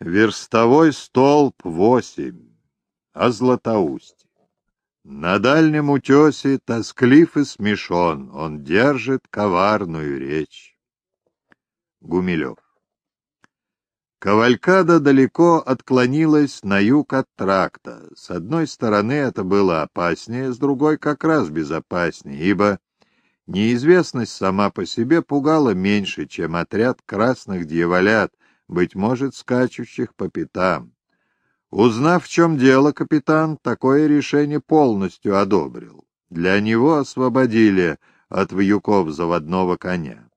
Верстовой столб восемь. О Златоусте. На дальнем утесе тосклив и смешон, Он держит коварную речь. Гумилев. Кавалькада далеко отклонилась на юг от тракта. С одной стороны это было опаснее, с другой как раз безопаснее, ибо неизвестность сама по себе пугала меньше, чем отряд красных дьяволят, быть может, скачущих по пятам. Узнав, в чем дело, капитан такое решение полностью одобрил. Для него освободили от вьюков заводного коня.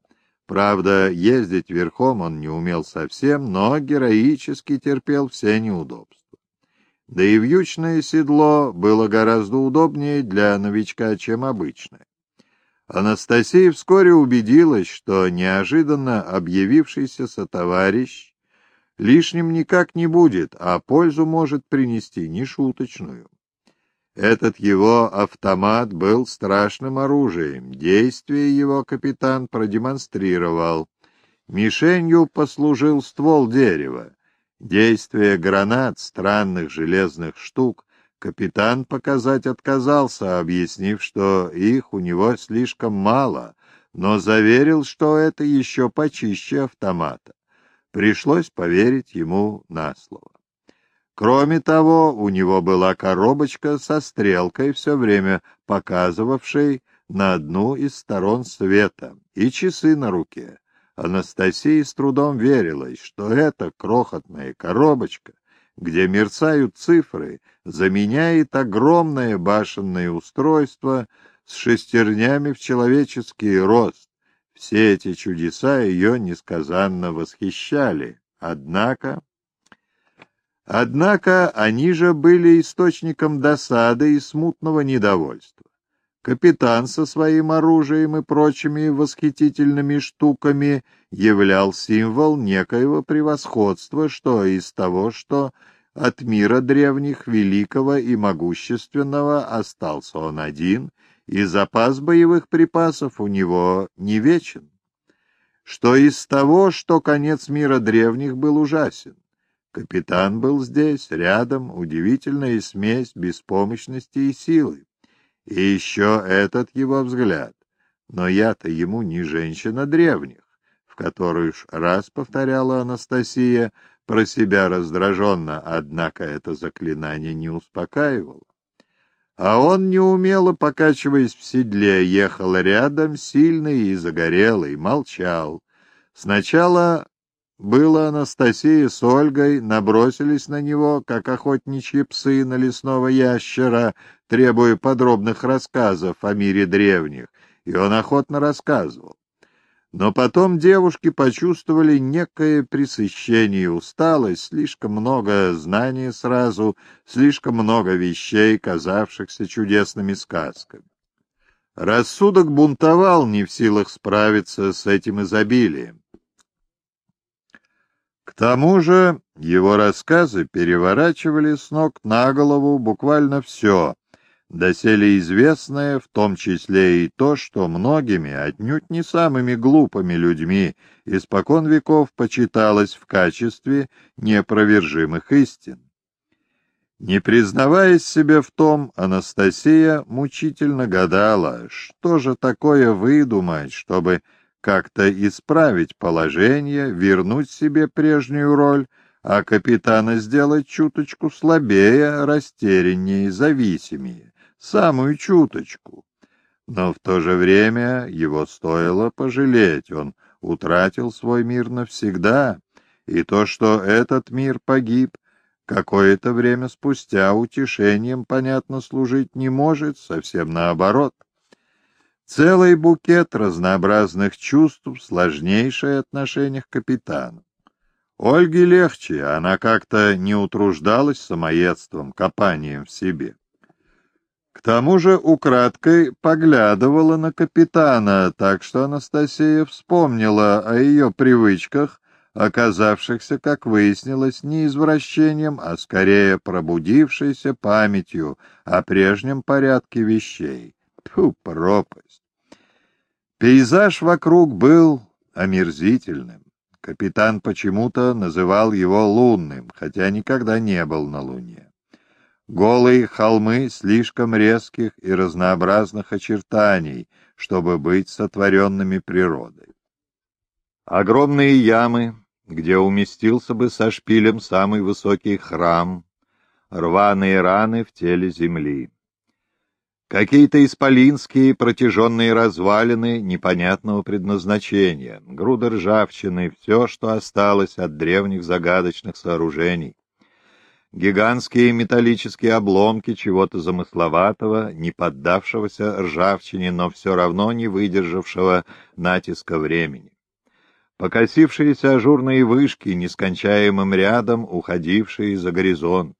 Правда, ездить верхом он не умел совсем, но героически терпел все неудобства. Да и вьючное седло было гораздо удобнее для новичка, чем обычное. Анастасия вскоре убедилась, что неожиданно объявившийся сотоварищ лишним никак не будет, а пользу может принести нешуточную. Этот его автомат был страшным оружием. Действие его капитан продемонстрировал. Мишенью послужил ствол дерева. Действие гранат, странных железных штук, капитан показать отказался, объяснив, что их у него слишком мало, но заверил, что это еще почище автомата. Пришлось поверить ему на слово. Кроме того, у него была коробочка со стрелкой, все время показывавшей на одну из сторон света, и часы на руке. Анастасия с трудом верилась, что эта крохотная коробочка, где мерцают цифры, заменяет огромное башенное устройство с шестернями в человеческий рост. Все эти чудеса ее несказанно восхищали. Однако Однако они же были источником досады и смутного недовольства. Капитан со своим оружием и прочими восхитительными штуками являл символ некоего превосходства, что из того, что от мира древних великого и могущественного остался он один, и запас боевых припасов у него не вечен. Что из того, что конец мира древних был ужасен. Капитан был здесь, рядом, удивительная смесь беспомощности и силы. И еще этот его взгляд. Но я-то ему не женщина древних, в которую уж раз повторяла Анастасия про себя раздраженно, однако это заклинание не успокаивало. А он, неумело покачиваясь в седле, ехал рядом, сильный и загорелый, молчал. Сначала было Анастасия с Ольгой набросились на него, как охотничьи псы на лесного ящера, требуя подробных рассказов о мире древних, и он охотно рассказывал. Но потом девушки почувствовали некое пресыщение усталость, слишком много знаний сразу, слишком много вещей, казавшихся чудесными сказками. Рассудок бунтовал, не в силах справиться с этим изобилием. К тому же его рассказы переворачивали с ног на голову буквально все, доселе известное, в том числе и то, что многими, отнюдь не самыми глупыми людьми, испокон веков почиталось в качестве неопровержимых истин. Не признаваясь себе в том, Анастасия мучительно гадала, что же такое выдумать, чтобы как-то исправить положение, вернуть себе прежнюю роль, а капитана сделать чуточку слабее, растеряннее, зависимее, самую чуточку. Но в то же время его стоило пожалеть, он утратил свой мир навсегда, и то, что этот мир погиб, какое-то время спустя утешением, понятно, служить не может, совсем наоборот. Целый букет разнообразных чувств, сложнейшее отношение к капитану. Ольге легче, она как-то не утруждалась самоедством, копанием в себе. К тому же украдкой поглядывала на капитана, так что Анастасия вспомнила о ее привычках, оказавшихся, как выяснилось, не извращением, а скорее пробудившейся памятью о прежнем порядке вещей. Тьфу, пропасть! Пейзаж вокруг был омерзительным. Капитан почему-то называл его лунным, хотя никогда не был на Луне. Голые холмы слишком резких и разнообразных очертаний, чтобы быть сотворенными природой. Огромные ямы, где уместился бы со шпилем самый высокий храм, рваные раны в теле земли. Какие-то исполинские протяженные развалины непонятного предназначения, груда ржавчины, все, что осталось от древних загадочных сооружений. Гигантские металлические обломки чего-то замысловатого, не поддавшегося ржавчине, но все равно не выдержавшего натиска времени. Покосившиеся ажурные вышки, нескончаемым рядом уходившие за горизонт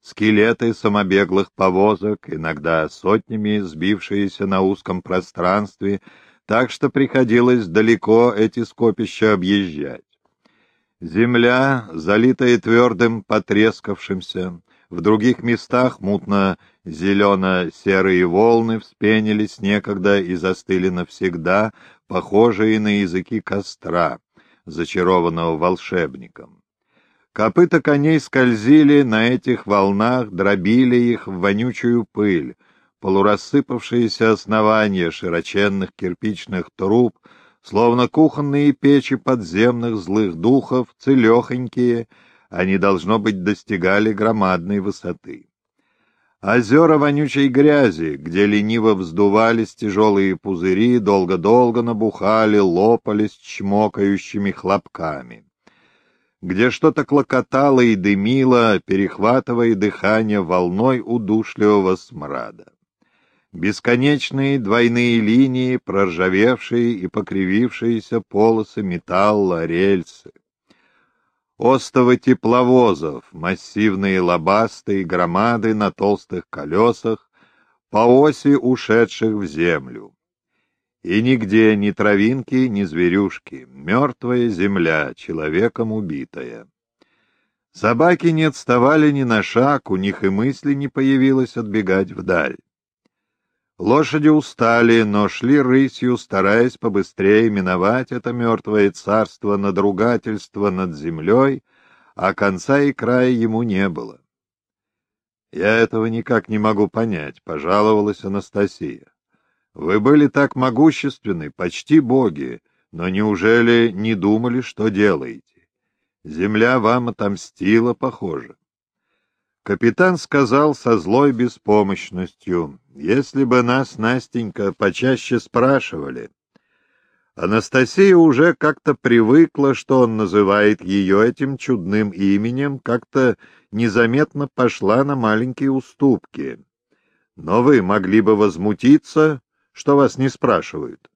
скелеты самобеглых повозок, иногда сотнями сбившиеся на узком пространстве, так что приходилось далеко эти скопища объезжать. Земля, залитая твердым потрескавшимся, в других местах мутно-зелено-серые волны вспенились некогда и застыли навсегда, похожие на языки костра, зачарованного волшебником. Копыта коней скользили на этих волнах, дробили их в вонючую пыль. Полурассыпавшиеся основания широченных кирпичных труб, словно кухонные печи подземных злых духов, целехонькие, они, должно быть, достигали громадной высоты. Озера вонючей грязи, где лениво вздувались тяжелые пузыри, долго-долго набухали, лопались чмокающими хлопками где что-то клокотало и дымило, перехватывая дыхание волной удушливого смрада. Бесконечные двойные линии, проржавевшие и покривившиеся полосы металла, рельсы. Остовы тепловозов, массивные лобастые громады на толстых колесах, по оси ушедших в землю. И нигде ни травинки, ни зверюшки, мертвая земля, человеком убитая. Собаки не отставали ни на шаг, у них и мысли не появилось отбегать вдаль. Лошади устали, но шли рысью, стараясь побыстрее миновать это мертвое царство надругательства над землей, а конца и края ему не было. «Я этого никак не могу понять», — пожаловалась Анастасия. Вы были так могущественны, почти боги, но неужели не думали, что делаете? Земля вам отомстила, похоже. Капитан сказал со злой беспомощностью, если бы нас, Настенька, почаще спрашивали. Анастасия уже как-то привыкла, что он называет ее этим чудным именем, как-то незаметно пошла на маленькие уступки. Но вы могли бы возмутиться, что вас не спрашивают.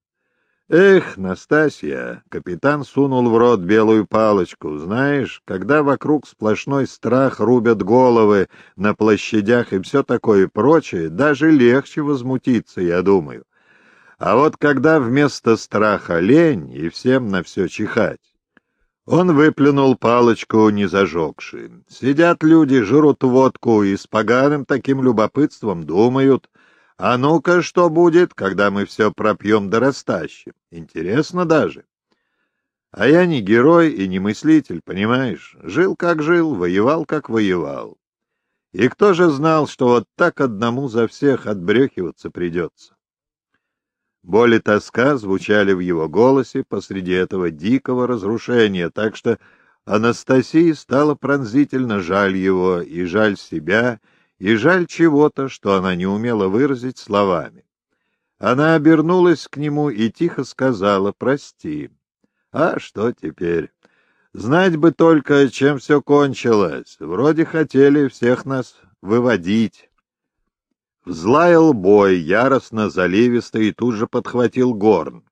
Эх, Настасья, капитан сунул в рот белую палочку. Знаешь, когда вокруг сплошной страх рубят головы на площадях и все такое прочее, даже легче возмутиться, я думаю. А вот когда вместо страха лень и всем на все чихать, он выплюнул палочку, не зажегши. Сидят люди, жрут водку и с поганым таким любопытством думают — а ну-ка, что будет, когда мы все пропьем да растащим? Интересно даже. А я не герой и не мыслитель, понимаешь? Жил как жил, воевал как воевал. И кто же знал, что вот так одному за всех отбрехиваться придется? Боль и тоска звучали в его голосе посреди этого дикого разрушения, так что Анастасии стало пронзительно жаль его и жаль себя, и жаль чего-то, что она не умела выразить словами. Она обернулась к нему и тихо сказала «Прости». А что теперь? Знать бы только, чем все кончилось. Вроде хотели всех нас выводить. Взлаял бой, яростно, заливисто, и тут же подхватил горн.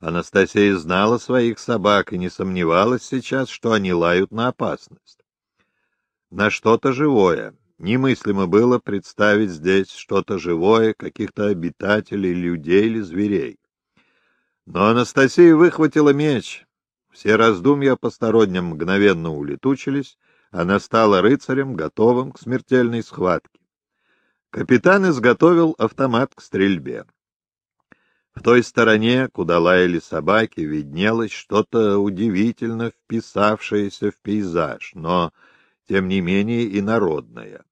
Анастасия знала своих собак и не сомневалась сейчас, что они лают на опасность. На что-то живое. Немыслимо было представить здесь что-то живое, каких-то обитателей, людей или зверей. Но Анастасия выхватила меч. Все раздумья посторонним мгновенно улетучились, она стала рыцарем, готовым к смертельной схватке. Капитан изготовил автомат к стрельбе. В той стороне, куда лаяли собаки, виднелось что-то удивительно вписавшееся в пейзаж, но, тем не менее, и народное.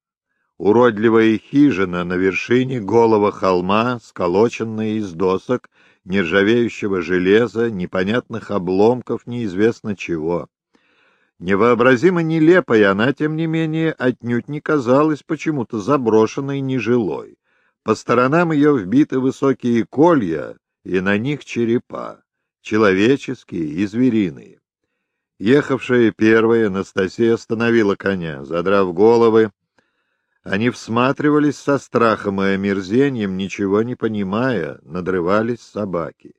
Уродливая хижина на вершине голого холма, сколоченная из досок, нержавеющего железа, непонятных обломков, неизвестно чего. Невообразимо нелепой она, тем не менее, отнюдь не казалась почему-то заброшенной нежилой. По сторонам ее вбиты высокие колья, и на них черепа, человеческие и звериные. Ехавшая первая, Анастасия остановила коня, задрав головы. Они всматривались со страхом и омерзением, ничего не понимая, надрывались собаки.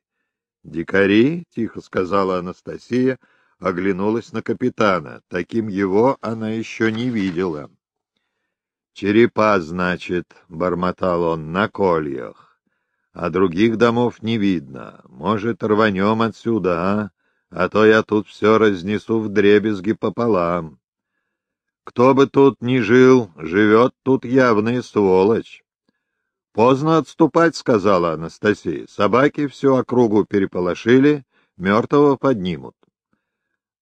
«Дикари?» — тихо сказала Анастасия, оглянулась на капитана. Таким его она еще не видела. «Черепа, значит», — бормотал он, — «на кольях. А других домов не видно. Может, рванем отсюда, а? А то я тут все разнесу в дребезги пополам. Кто бы тут ни жил, живет тут явная сволочь». «Поздно отступать», — сказала Анастасия. «Собаки всю округу переполошили, мертвого поднимут».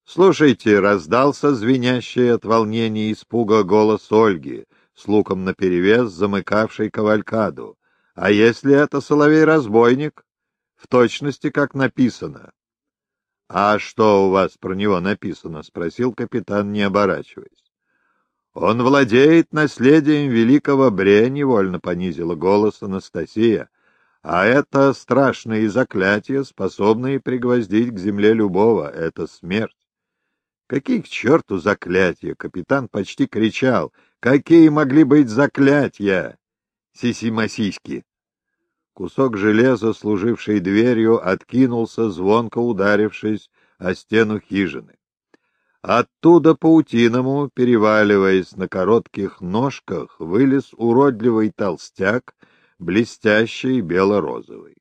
«Слушайте», — раздался звенящий от волнения и испуга голос Ольги — с луком наперевес, замыкавший кавалькаду. А если это соловей-разбойник? В точности, как написано. — А что у вас про него написано? — спросил капитан, не оборачиваясь. — Он владеет наследием великого Бре, — невольно понизила голос Анастасия. А это страшные заклятия, способные пригвоздить к земле любого. Это смерть. Какие к черту заклятия? Капитан почти кричал. Какие могли быть заклятия? Сиси-масиськи. Кусок железа, служивший дверью, откинулся, звонко ударившись о стену хижины. Оттуда паутиному, переваливаясь на коротких ножках, вылез уродливый толстяк, блестящий бело-розовый.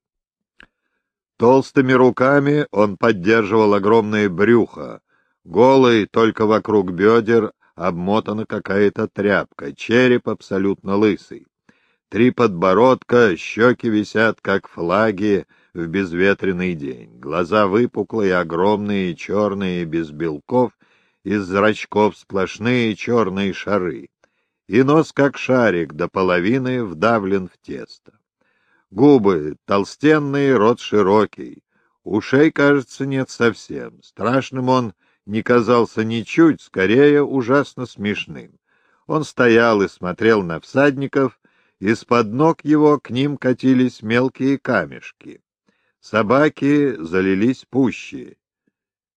Толстыми руками он поддерживал огромное брюхо, голый только вокруг бедер, обмотана какая-то тряпка, череп абсолютно лысый. Три подбородка, щеки висят, как флаги в безветренный день. Глаза выпуклые, огромные, черные, без белков, из зрачков сплошные черные шары. И нос, как шарик, до половины вдавлен в тесто. Губы толстенные, рот широкий. Ушей, кажется, нет совсем. Страшным он не казался ничуть, скорее ужасно смешным. Он стоял и смотрел на всадников, из-под ног его к ним катились мелкие камешки. Собаки залились пуще.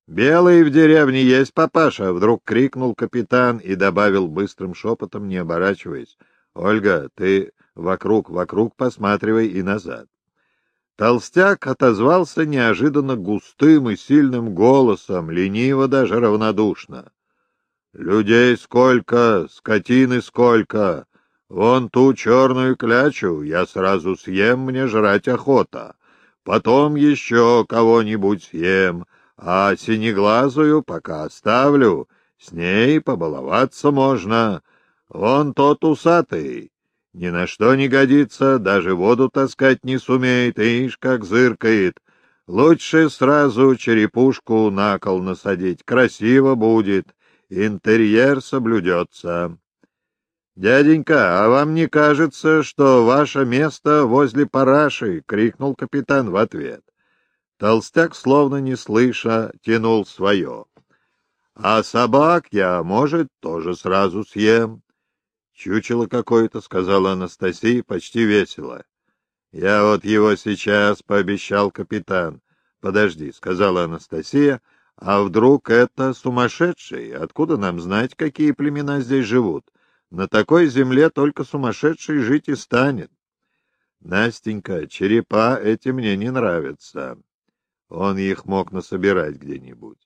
«Белый в деревне есть, папаша!» — вдруг крикнул капитан и добавил быстрым шепотом, не оборачиваясь. «Ольга, ты вокруг, вокруг посматривай и назад». Толстяк отозвался неожиданно густым и сильным голосом, лениво даже равнодушно. «Людей сколько, скотины сколько! Вон ту черную клячу я сразу съем, мне жрать охота. Потом еще кого-нибудь съем, а синеглазую пока оставлю, с ней побаловаться можно. Вон тот усатый, ни на что не годится, даже воду таскать не сумеет, ишь, как зыркает. Лучше сразу черепушку на кол насадить, красиво будет, интерьер соблюдется. «Дяденька, а вам не кажется, что ваше место возле параши?» — крикнул капитан в ответ. Толстяк, словно не слыша, тянул свое. «А собак я, может, тоже сразу съем. «Чучело какое-то», — сказала Анастасия почти весело. «Я вот его сейчас пообещал капитан». «Подожди», — сказала Анастасия, — «а вдруг это сумасшедший? Откуда нам знать, какие племена здесь живут? На такой земле только сумасшедший жить и станет». «Настенька, черепа эти мне не нравятся. Он их мог насобирать где-нибудь.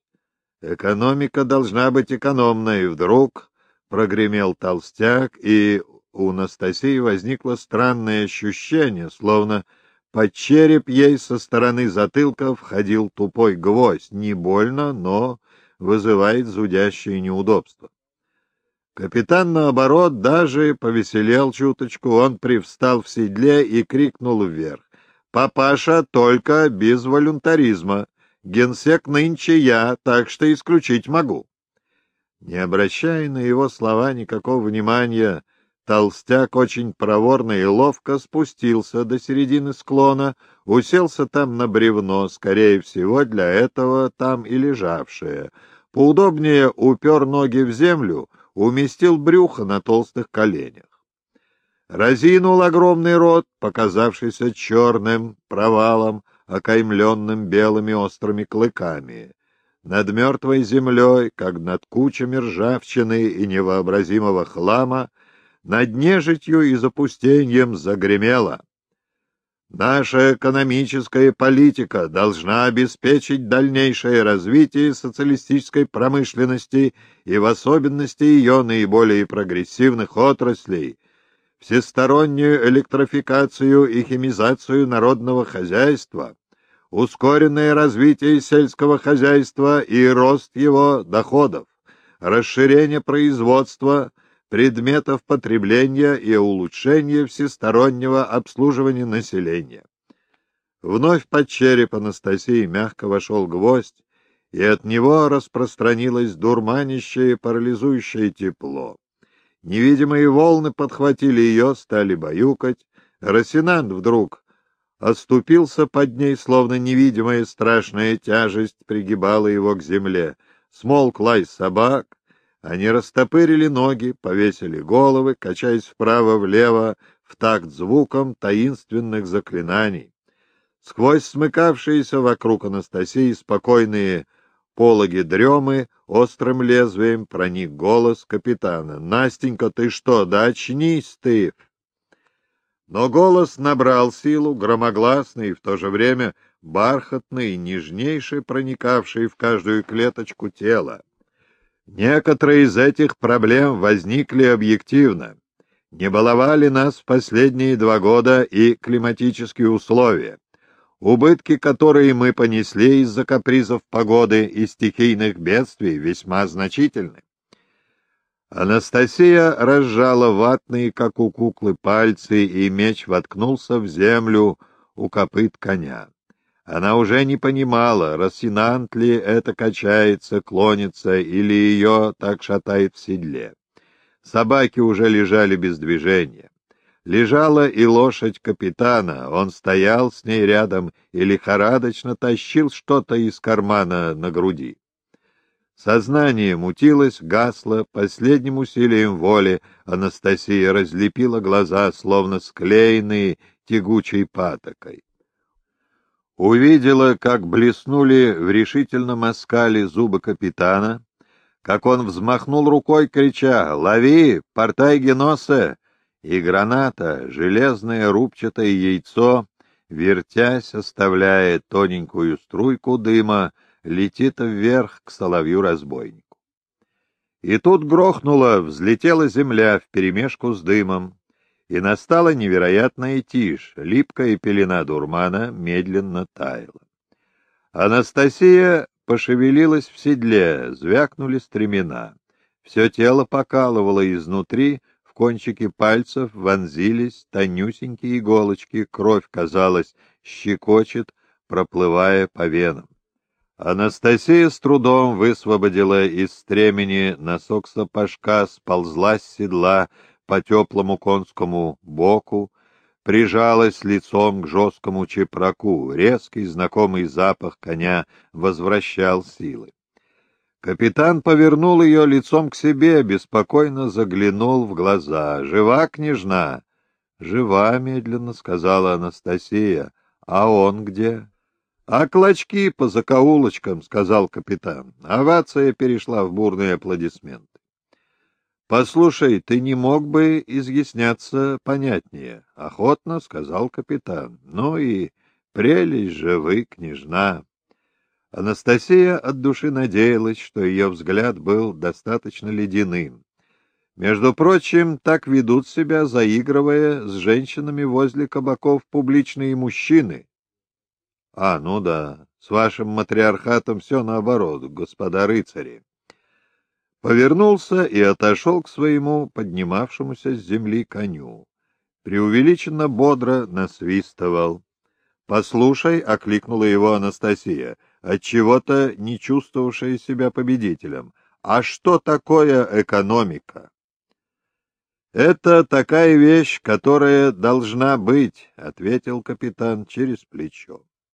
Экономика должна быть экономной. Вдруг прогремел толстяк, и у Анастасии возникло странное ощущение, словно под череп ей со стороны затылка входил тупой гвоздь. Не больно, но вызывает зудящее неудобство. Капитан, наоборот, даже повеселел чуточку. Он привстал в седле и крикнул вверх. Папаша только без волюнтаризма. Генсек нынче я, так что исключить могу. Не обращая на его слова никакого внимания, толстяк очень проворно и ловко спустился до середины склона, уселся там на бревно, скорее всего, для этого там и лежавшее. Поудобнее упер ноги в землю, уместил брюхо на толстых коленях. Разинул огромный рот, показавшийся черным провалом, окаймленным белыми острыми клыками. Над мертвой землей, как над кучами ржавчины и невообразимого хлама, над нежитью и запустением загремело. Наша экономическая политика должна обеспечить дальнейшее развитие социалистической промышленности и в особенности ее наиболее прогрессивных отраслей, всестороннюю электрификацию и химизацию народного хозяйства, ускоренное развитие сельского хозяйства и рост его доходов, расширение производства, предметов потребления и улучшение всестороннего обслуживания населения. Вновь под череп Анастасии мягко вошел гвоздь, и от него распространилось дурманящее парализующее тепло. Невидимые волны подхватили ее, стали баюкать. Росинант вдруг оступился под ней, словно невидимая страшная тяжесть пригибала его к земле. Смолк лай собак, они растопырили ноги, повесили головы, качаясь вправо-влево в такт звуком таинственных заклинаний. Сквозь смыкавшиеся вокруг Анастасии спокойные пологи дремы острым лезвием проник голос капитана. «Настенька, ты что, да очнись ты!» Но голос набрал силу, громогласный и в то же время бархатный, нежнейший, проникавший в каждую клеточку тела. Некоторые из этих проблем возникли объективно. Не баловали нас в последние два года и климатические условия, убытки, которые мы понесли из-за капризов погоды и стихийных бедствий, весьма значительны. Анастасия разжала ватные, как у куклы, пальцы, и меч воткнулся в землю у копыт коня. Она уже не понимала, Росинант ли это качается, клонится, или ее так шатает в седле. Собаки уже лежали без движения. Лежала и лошадь капитана, он стоял с ней рядом и лихорадочно тащил что-то из кармана на груди. Сознание мутилось, гасло, последним усилием воли Анастасия разлепила глаза, словно склеенные тягучей патокой увидела, как блеснули в решительном оскале зубы капитана, как он взмахнул рукой, крича «Лови, портай геноса!» и граната, железное рубчатое яйцо, вертясь, оставляя тоненькую струйку дыма, летит вверх к соловью-разбойнику. И тут грохнуло, взлетела земля вперемешку с дымом, и настала невероятная тишь, липкая пелена дурмана медленно таяла. Анастасия пошевелилась в седле, звякнули стремена. Все тело покалывало изнутри, в кончики пальцев вонзились тонюсенькие иголочки, кровь, казалось, щекочет, проплывая по венам. Анастасия с трудом высвободила из стремени носок сапожка, сползла с седла, по теплому конскому боку, прижалась лицом к жесткому чепраку. Резкий знакомый запах коня возвращал силы. Капитан повернул ее лицом к себе, беспокойно заглянул в глаза. «Жива, княжна?» «Жива», — медленно сказала Анастасия. «А он где?» «А клочки по закоулочкам», — сказал капитан. Овация перешла в бурные аплодисменты. «Послушай, ты не мог бы изъясняться понятнее?» — охотно сказал капитан. «Ну и прелесть же вы, княжна!» Анастасия от души надеялась, что ее взгляд был достаточно ледяным. Между прочим, так ведут себя, заигрывая с женщинами возле кабаков публичные мужчины. — А, ну да, с вашим матриархатом все наоборот, господа рыцари повернулся и отошел к своему поднимавшемуся с земли коню. Преувеличенно бодро насвистывал. «Послушай», — окликнула его Анастасия, отчего-то не чувствовавшая себя победителем. «А что такое экономика?» «Это такая вещь, которая должна быть», — ответил капитан через плечо.